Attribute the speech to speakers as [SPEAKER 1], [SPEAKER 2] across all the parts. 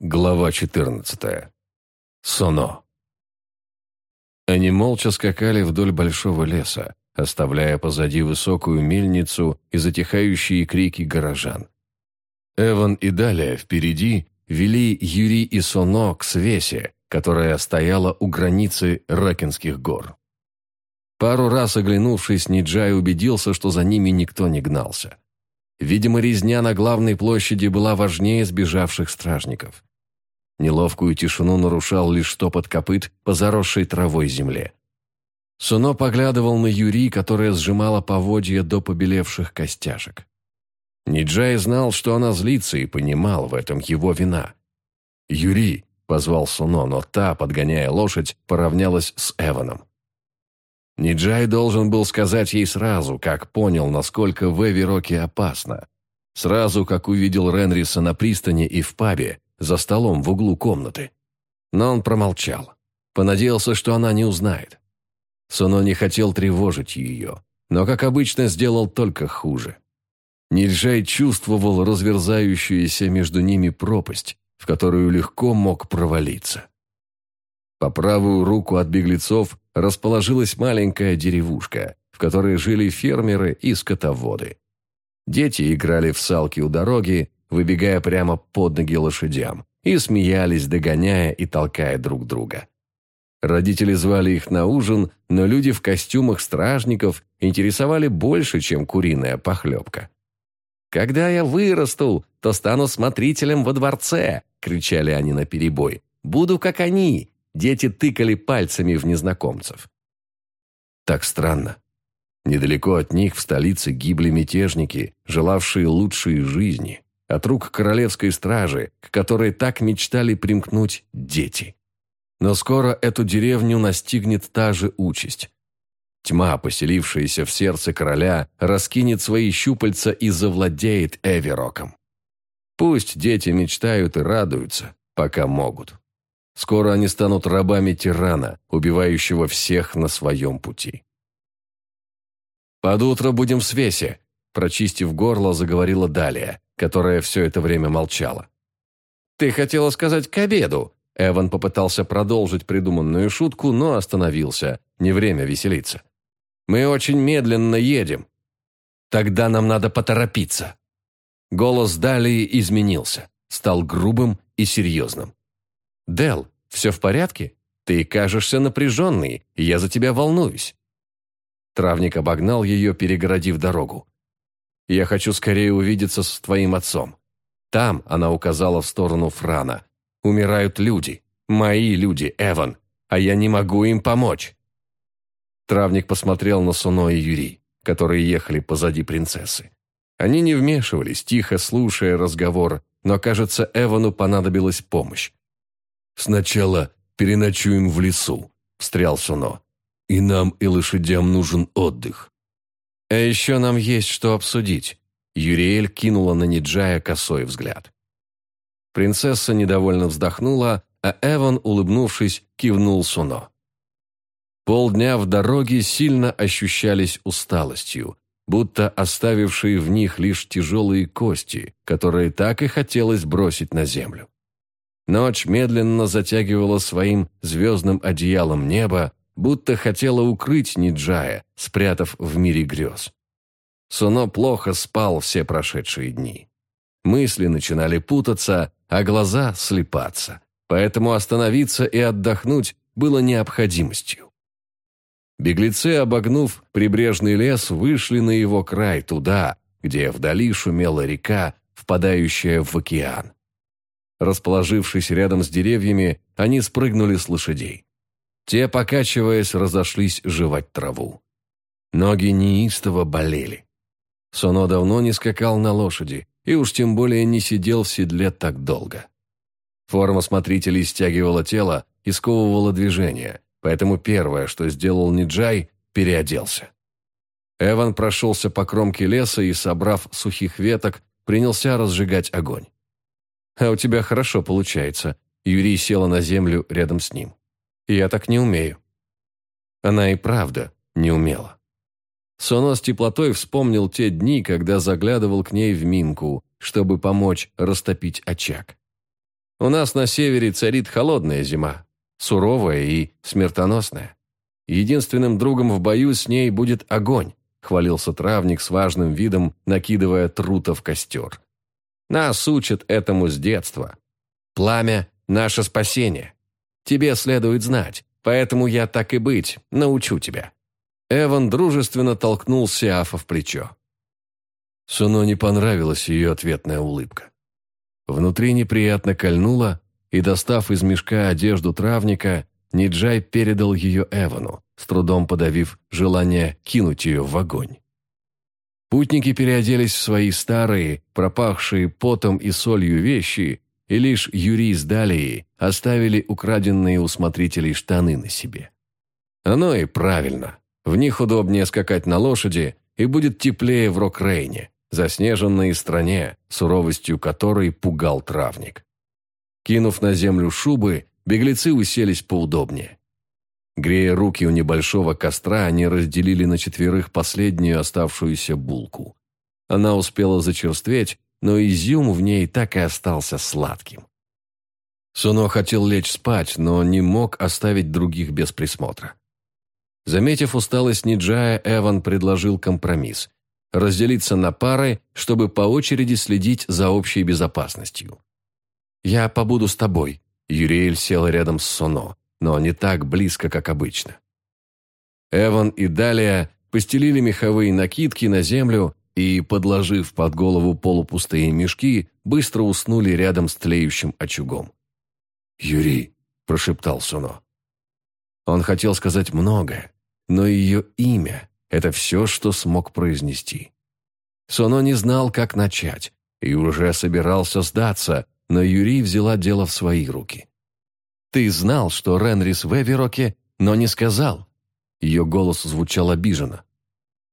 [SPEAKER 1] Глава 14. Соно. Они молча скакали вдоль большого леса, оставляя позади высокую мельницу и затихающие крики горожан. Эван и далее впереди вели Юри и Соно к свесе, которая стояла у границы Ракинских гор. Пару раз оглянувшись, Ниджай убедился, что за ними никто не гнался. Видимо, резня на главной площади была важнее сбежавших стражников. Неловкую тишину нарушал лишь топот копыт по заросшей травой земле. Суно поглядывал на Юри, которая сжимала поводья до побелевших костяшек. Ниджай знал, что она злится, и понимал в этом его вина. «Юри!» – позвал Суно, но та, подгоняя лошадь, поравнялась с Эваном. Ниджай должен был сказать ей сразу, как понял, насколько в Эвироке опасно. Сразу, как увидел Ренриса на пристани и в пабе, за столом в углу комнаты. Но он промолчал. Понадеялся, что она не узнает. Суно не хотел тревожить ее, но, как обычно, сделал только хуже. Нильжай чувствовал разверзающуюся между ними пропасть, в которую легко мог провалиться. По правую руку от беглецов расположилась маленькая деревушка, в которой жили фермеры и скотоводы. Дети играли в салки у дороги, выбегая прямо под ноги лошадям, и смеялись, догоняя и толкая друг друга. Родители звали их на ужин, но люди в костюмах стражников интересовали больше, чем куриная похлебка. «Когда я вырасту, то стану смотрителем во дворце!» – кричали они наперебой. «Буду как они!» – дети тыкали пальцами в незнакомцев. Так странно. Недалеко от них в столице гибли мятежники, желавшие лучшей жизни от рук королевской стражи, к которой так мечтали примкнуть дети. Но скоро эту деревню настигнет та же участь. Тьма, поселившаяся в сердце короля, раскинет свои щупальца и завладеет Эвероком. Пусть дети мечтают и радуются, пока могут. Скоро они станут рабами тирана, убивающего всех на своем пути. «Под утро будем в свесе», – прочистив горло, заговорила Далия, которая все это время молчала. «Ты хотела сказать к обеду!» Эван попытался продолжить придуманную шутку, но остановился. Не время веселиться. «Мы очень медленно едем. Тогда нам надо поторопиться». Голос Далии изменился, стал грубым и серьезным. «Дел, все в порядке? Ты кажешься напряженной, и я за тебя волнуюсь». Травник обогнал ее, перегородив дорогу. Я хочу скорее увидеться с твоим отцом. Там, она указала в сторону Франа, умирают люди, мои люди, Эван, а я не могу им помочь. Травник посмотрел на Суно и Юри, которые ехали позади принцессы. Они не вмешивались, тихо слушая разговор, но, кажется, Эвану понадобилась помощь. «Сначала переночуем в лесу», – встрял Суно. «И нам, и лошадям нужен отдых. «А еще нам есть что обсудить», – Юриэль кинула на Ниджая косой взгляд. Принцесса недовольно вздохнула, а Эван, улыбнувшись, кивнул Суно. Полдня в дороге сильно ощущались усталостью, будто оставившие в них лишь тяжелые кости, которые так и хотелось бросить на землю. Ночь медленно затягивала своим звездным одеялом небо, будто хотела укрыть Ниджая, спрятав в мире грез. Суно плохо спал все прошедшие дни. Мысли начинали путаться, а глаза слепаться, поэтому остановиться и отдохнуть было необходимостью. Беглецы, обогнув прибрежный лес, вышли на его край, туда, где вдали шумела река, впадающая в океан. Расположившись рядом с деревьями, они спрыгнули с лошадей. Те, покачиваясь, разошлись жевать траву. Ноги неистово болели. Соно давно не скакал на лошади, и уж тем более не сидел в седле так долго. Форма смотрителей стягивала тело и сковывала движение, поэтому первое, что сделал Ниджай, переоделся. Эван прошелся по кромке леса и, собрав сухих веток, принялся разжигать огонь. «А у тебя хорошо получается», — Юрий села на землю рядом с ним. Я так не умею». Она и правда не умела. Соно с теплотой вспомнил те дни, когда заглядывал к ней в Минку, чтобы помочь растопить очаг. У нас на севере царит холодная зима, суровая и смертоносная. Единственным другом в бою с ней будет огонь, хвалился травник с важным видом, накидывая трута в костер. Нас учат этому с детства. Пламя – наше спасение. Тебе следует знать, поэтому я так и быть научу тебя». Эван дружественно толкнул Сиафа в плечо. Суно не понравилась ее ответная улыбка. Внутри неприятно кольнуло, и, достав из мешка одежду травника, Ниджай передал ее Эвану, с трудом подавив желание кинуть ее в огонь. Путники переоделись в свои старые, пропахшие потом и солью вещи, и лишь Юрий с Далией оставили украденные у смотрителей штаны на себе. Оно и правильно. В них удобнее скакать на лошади, и будет теплее в Рокрейне, заснеженной стране, суровостью которой пугал травник. Кинув на землю шубы, беглецы уселись поудобнее. Грея руки у небольшого костра, они разделили на четверых последнюю оставшуюся булку. Она успела зачерстветь, но изюм в ней так и остался сладким. Суно хотел лечь спать, но не мог оставить других без присмотра. Заметив усталость Ниджая, Эван предложил компромисс – разделиться на пары, чтобы по очереди следить за общей безопасностью. «Я побуду с тобой», – Юриэль села рядом с Соно, но не так близко, как обычно. Эван и Далия постелили меховые накидки на землю и, подложив под голову полупустые мешки, быстро уснули рядом с тлеющим очагом. «Юрий», – прошептал Суно. Он хотел сказать многое, но ее имя – это все, что смог произнести. Суно не знал, как начать, и уже собирался сдаться, но Юрий взяла дело в свои руки. «Ты знал, что Ренрис в Эвероке, но не сказал». Ее голос звучал обиженно.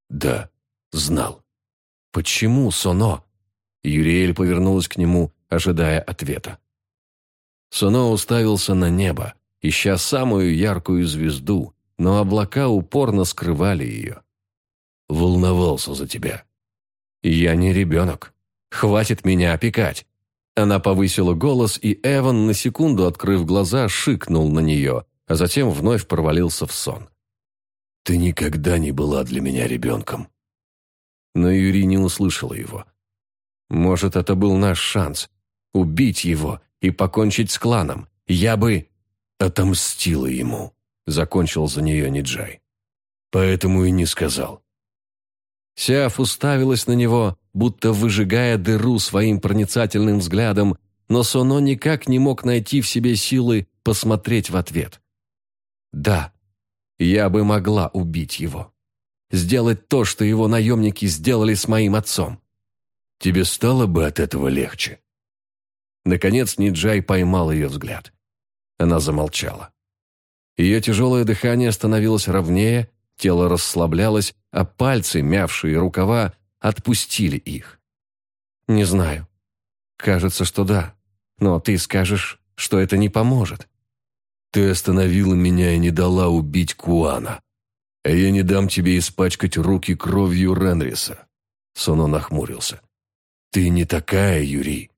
[SPEAKER 1] «Да, знал». «Почему, Соно?» Юриэль повернулась к нему, ожидая ответа. Соно уставился на небо, ища самую яркую звезду, но облака упорно скрывали ее. «Волновался за тебя». «Я не ребенок. Хватит меня опекать». Она повысила голос, и Эван, на секунду открыв глаза, шикнул на нее, а затем вновь провалился в сон. «Ты никогда не была для меня ребенком», но Юрий не услышала его. Может, это был наш шанс. Убить его и покончить с кланом. Я бы... Отомстила ему, закончил за нее Ниджай. Поэтому и не сказал. Сиаф уставилась на него, будто выжигая дыру своим проницательным взглядом, но Соно никак не мог найти в себе силы посмотреть в ответ. «Да, я бы могла убить его» сделать то, что его наемники сделали с моим отцом. Тебе стало бы от этого легче?» Наконец Ниджай поймал ее взгляд. Она замолчала. Ее тяжелое дыхание становилось ровнее, тело расслаблялось, а пальцы, мявшие рукава, отпустили их. «Не знаю. Кажется, что да. Но ты скажешь, что это не поможет». «Ты остановила меня и не дала убить Куана», а я не дам тебе испачкать руки кровью Ренриса». Соно нахмурился. «Ты не такая, Юрий.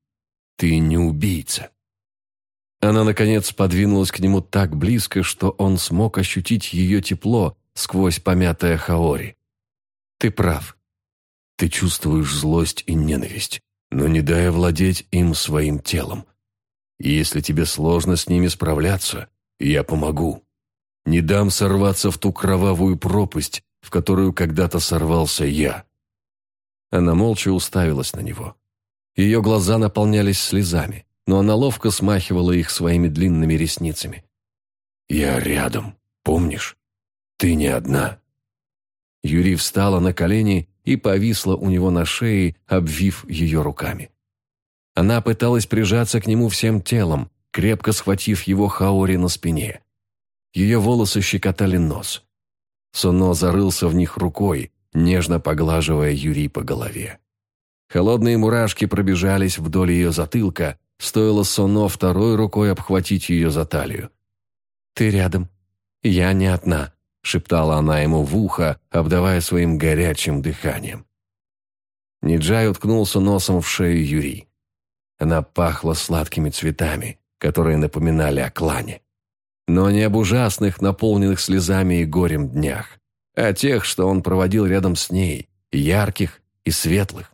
[SPEAKER 1] Ты не убийца». Она, наконец, подвинулась к нему так близко, что он смог ощутить ее тепло сквозь помятое хаори. «Ты прав. Ты чувствуешь злость и ненависть, но не дай овладеть им своим телом. Если тебе сложно с ними справляться, я помогу. Не дам сорваться в ту кровавую пропасть, в которую когда-то сорвался я». Она молча уставилась на него. Ее глаза наполнялись слезами, но она ловко смахивала их своими длинными ресницами. «Я рядом, помнишь? Ты не одна». Юрий встала на колени и повисла у него на шее, обвив ее руками. Она пыталась прижаться к нему всем телом, крепко схватив его хаори на спине. Ее волосы щекотали нос. Соно зарылся в них рукой, нежно поглаживая Юрий по голове. Холодные мурашки пробежались вдоль ее затылка, стоило Соно второй рукой обхватить ее за талию. «Ты рядом. Я не одна», — шептала она ему в ухо, обдавая своим горячим дыханием. Ниджай уткнулся носом в шею Юрий. Она пахла сладкими цветами, которые напоминали о клане. Но не об ужасных, наполненных слезами и горем днях, а тех, что он проводил рядом с ней, ярких и светлых.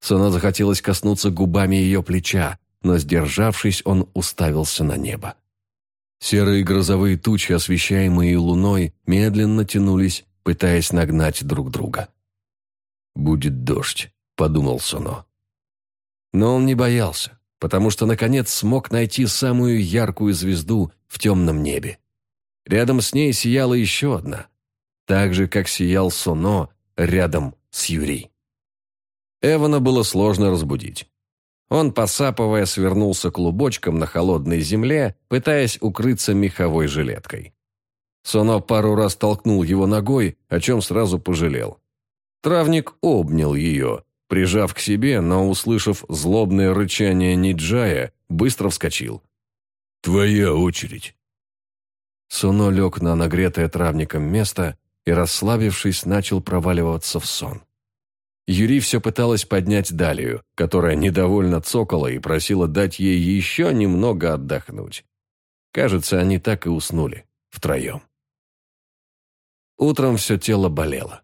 [SPEAKER 1] Соно захотелось коснуться губами ее плеча, но, сдержавшись, он уставился на небо. Серые грозовые тучи, освещаемые луной, медленно тянулись, пытаясь нагнать друг друга. «Будет дождь», — подумал Соно. Но он не боялся, потому что, наконец, смог найти самую яркую звезду в темном небе. Рядом с ней сияла еще одна, так же, как сиял Соно рядом с Юри. Эвана было сложно разбудить. Он, посапывая, свернулся клубочком на холодной земле, пытаясь укрыться меховой жилеткой. Соно пару раз толкнул его ногой, о чем сразу пожалел. Травник обнял ее, прижав к себе, но, услышав злобное рычание Ниджая, быстро вскочил. «Твоя очередь!» Суно лег на нагретое травником место и, расслабившись, начал проваливаться в сон. Юри все пыталась поднять Далию, которая недовольно цокала и просила дать ей еще немного отдохнуть. Кажется, они так и уснули, втроем. Утром все тело болело.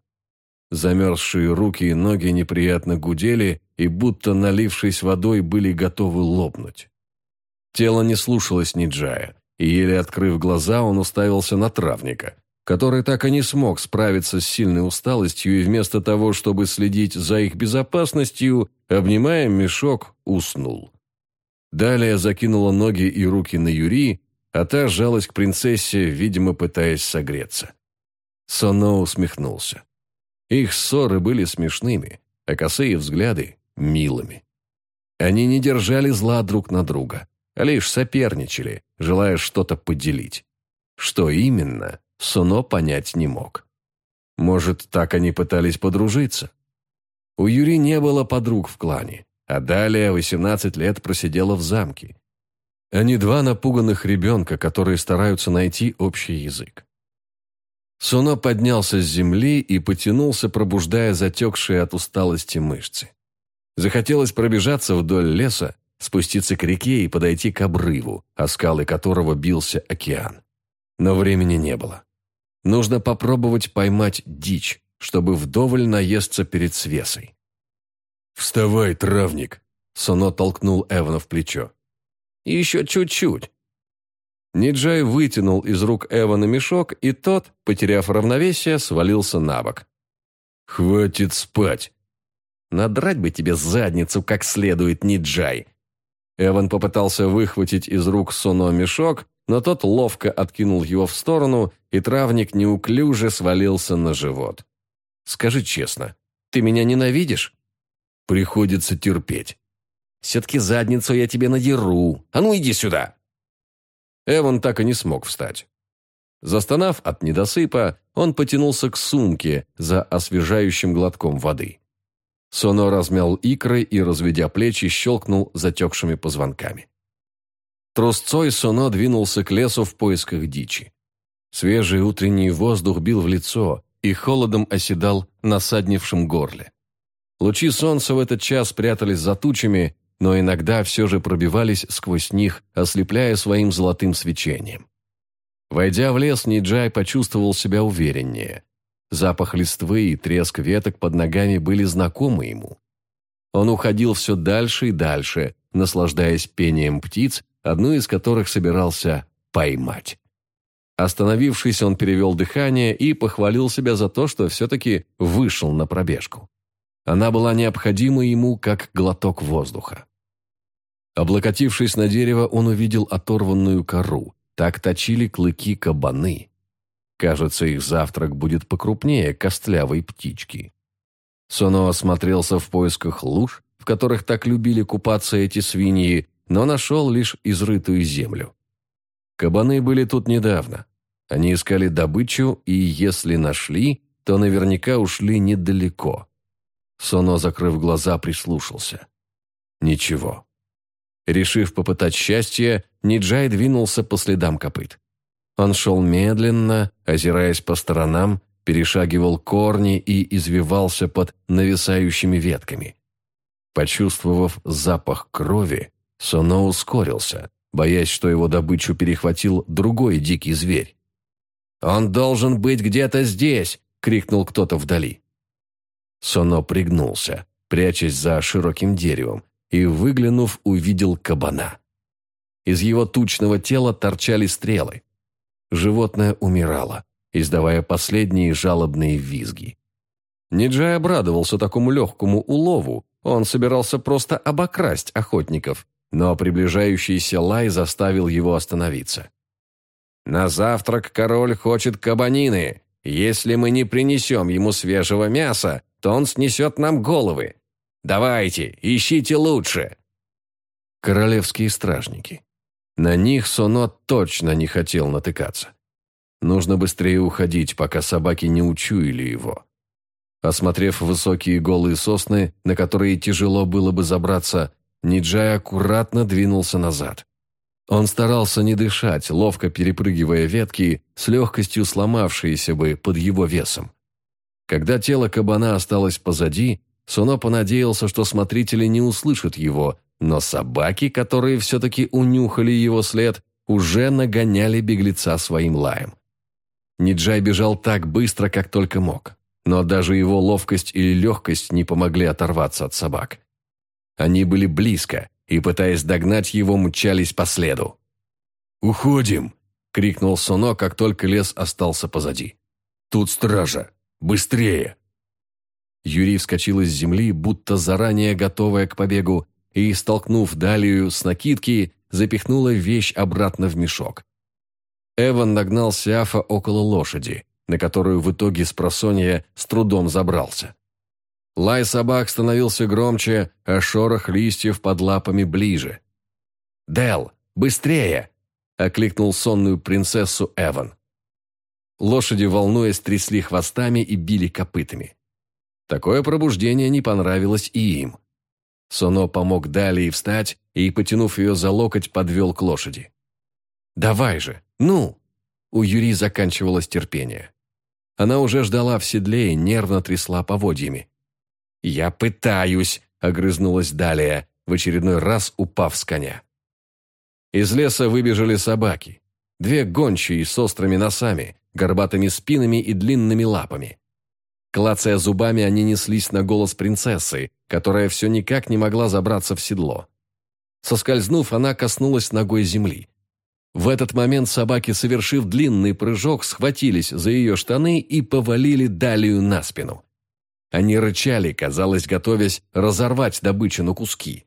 [SPEAKER 1] Замерзшие руки и ноги неприятно гудели и, будто налившись водой, были готовы лопнуть. Тело не слушалось Ниджая, и, еле открыв глаза, он уставился на травника, который так и не смог справиться с сильной усталостью и вместо того, чтобы следить за их безопасностью, обнимая мешок, уснул. Далее закинула ноги и руки на Юри, а та сжалась к принцессе, видимо, пытаясь согреться. Соно усмехнулся. Их ссоры были смешными, а косые взгляды – милыми. Они не держали зла друг на друга, лишь соперничали, желая что-то поделить. Что именно, Суно понять не мог. Может, так они пытались подружиться? У Юри не было подруг в клане, а далее 18 лет просидела в замке. Они два напуганных ребенка, которые стараются найти общий язык. Суно поднялся с земли и потянулся, пробуждая затекшие от усталости мышцы. Захотелось пробежаться вдоль леса, спуститься к реке и подойти к обрыву, о скалы которого бился океан. Но времени не было. Нужно попробовать поймать дичь, чтобы вдоволь наесться перед свесой. «Вставай, травник!» — Соно толкнул Эвана в плечо. «Еще чуть-чуть!» Ниджай вытянул из рук Эвана мешок, и тот, потеряв равновесие, свалился на бок. «Хватит спать!» «Надрать бы тебе задницу как следует, Ниджай!» Эван попытался выхватить из рук Соно мешок, но тот ловко откинул его в сторону, и травник неуклюже свалился на живот. «Скажи честно, ты меня ненавидишь?» «Приходится терпеть». «Все-таки задницу я тебе надеру. А ну иди сюда!» Эван так и не смог встать. Застонав от недосыпа, он потянулся к сумке за освежающим глотком воды. Соно размял икры и, разведя плечи, щелкнул затекшими позвонками. Трусцой Соно двинулся к лесу в поисках дичи. Свежий утренний воздух бил в лицо и холодом оседал на саднившем горле. Лучи солнца в этот час прятались за тучами, но иногда все же пробивались сквозь них, ослепляя своим золотым свечением. Войдя в лес, Ниджай почувствовал себя увереннее. Запах листвы и треск веток под ногами были знакомы ему. Он уходил все дальше и дальше, наслаждаясь пением птиц одну из которых собирался поймать. Остановившись, он перевел дыхание и похвалил себя за то, что все-таки вышел на пробежку. Она была необходима ему, как глоток воздуха. Облокотившись на дерево, он увидел оторванную кору. Так точили клыки кабаны. Кажется, их завтрак будет покрупнее костлявой птички. Соно осмотрелся в поисках луж, в которых так любили купаться эти свиньи, но нашел лишь изрытую землю. Кабаны были тут недавно. Они искали добычу, и если нашли, то наверняка ушли недалеко. Соно, закрыв глаза, прислушался. Ничего. Решив попытать счастье, Ниджай двинулся по следам копыт. Он шел медленно, озираясь по сторонам, перешагивал корни и извивался под нависающими ветками. Почувствовав запах крови, Соно ускорился, боясь, что его добычу перехватил другой дикий зверь. «Он должен быть где-то здесь!» — крикнул кто-то вдали. Соно пригнулся, прячась за широким деревом, и, выглянув, увидел кабана. Из его тучного тела торчали стрелы. Животное умирало, издавая последние жалобные визги. Ниджай обрадовался такому легкому улову, он собирался просто обокрасть охотников, но приближающийся лай заставил его остановиться. «На завтрак король хочет кабанины. Если мы не принесем ему свежего мяса, то он снесет нам головы. Давайте, ищите лучше!» Королевские стражники. На них Соно точно не хотел натыкаться. Нужно быстрее уходить, пока собаки не учуяли его. Осмотрев высокие голые сосны, на которые тяжело было бы забраться, Ниджай аккуратно двинулся назад. Он старался не дышать, ловко перепрыгивая ветки, с легкостью сломавшиеся бы под его весом. Когда тело кабана осталось позади, Суно понадеялся, что смотрители не услышат его, но собаки, которые все-таки унюхали его след, уже нагоняли беглеца своим лаем. Ниджай бежал так быстро, как только мог, но даже его ловкость или легкость не помогли оторваться от собак. Они были близко и, пытаясь догнать его, мчались по следу. «Уходим!» — крикнул Суно, как только лес остался позади. «Тут стража! Быстрее!» Юрий вскочил из земли, будто заранее готовая к побегу, и, столкнув Далию с накидки, запихнула вещь обратно в мешок. Эван нагнал Сиафа около лошади, на которую в итоге с просонья с трудом забрался. Лай собак становился громче, а шорох листьев под лапами ближе. «Дел, быстрее!» – окликнул сонную принцессу Эван. Лошади, волнуясь, трясли хвостами и били копытами. Такое пробуждение не понравилось и им. Соно помог Далии встать и, потянув ее за локоть, подвел к лошади. «Давай же, ну!» У Юри заканчивалось терпение. Она уже ждала в седле и нервно трясла поводьями. «Я пытаюсь!» — огрызнулась Далия, в очередной раз упав с коня. Из леса выбежали собаки. Две гончие с острыми носами, горбатыми спинами и длинными лапами. Клацая зубами, они неслись на голос принцессы, которая все никак не могла забраться в седло. Соскользнув, она коснулась ногой земли. В этот момент собаки, совершив длинный прыжок, схватились за ее штаны и повалили Далию на спину. Они рычали, казалось, готовясь разорвать добычу на куски.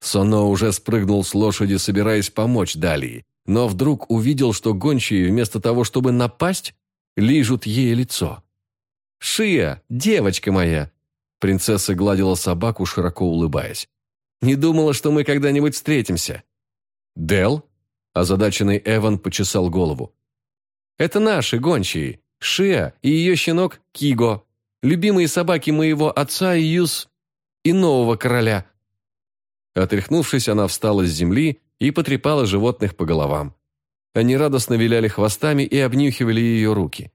[SPEAKER 1] Соно уже спрыгнул с лошади, собираясь помочь Далии, но вдруг увидел, что гончие, вместо того, чтобы напасть, лижут ей лицо. «Шия, девочка моя!» Принцесса гладила собаку, широко улыбаясь. «Не думала, что мы когда-нибудь встретимся». «Дел?» Озадаченный Эван почесал голову. «Это наши гончие, Шия и ее щенок Киго, любимые собаки моего отца и Юс и нового короля». Отряхнувшись, она встала с земли и потрепала животных по головам. Они радостно виляли хвостами и обнюхивали ее руки.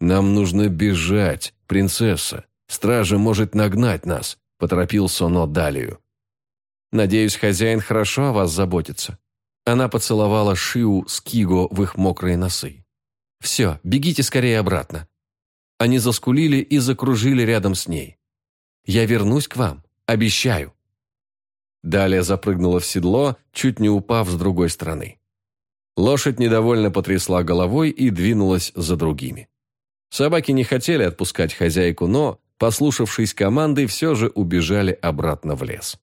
[SPEAKER 1] «Нам нужно бежать, принцесса. Стража может нагнать нас», – поторопил Соно Далию. «Надеюсь, хозяин хорошо о вас заботится». Она поцеловала Шиу с Киго в их мокрые носы. «Все, бегите скорее обратно». Они заскулили и закружили рядом с ней. «Я вернусь к вам, обещаю». Далее запрыгнула в седло, чуть не упав с другой стороны. Лошадь недовольно потрясла головой и двинулась за другими. Собаки не хотели отпускать хозяйку, но, послушавшись команды, все же убежали обратно в лес.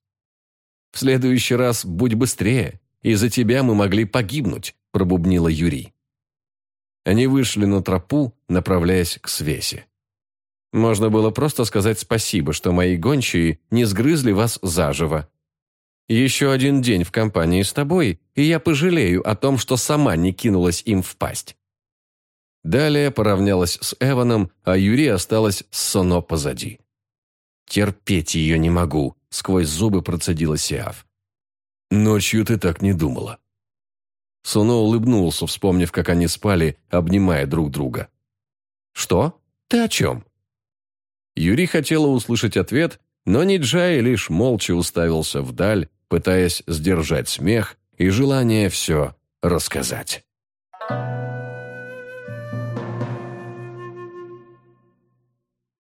[SPEAKER 1] «В следующий раз будь быстрее, из-за тебя мы могли погибнуть», – пробубнила Юрий. Они вышли на тропу, направляясь к свесе. Можно было просто сказать спасибо, что мои гончие не сгрызли вас заживо. Еще один день в компании с тобой, и я пожалею о том, что сама не кинулась им в пасть. Далее поравнялась с Эваном, а Юри осталась с Соно позади. «Терпеть ее не могу», — сквозь зубы процедила Сиаф. «Ночью ты так не думала». Соно улыбнулся, вспомнив, как они спали, обнимая друг друга. «Что? Ты о чем?» Юри хотела услышать ответ, но Ниджай лишь молча уставился вдаль, пытаясь сдержать смех и желание все рассказать.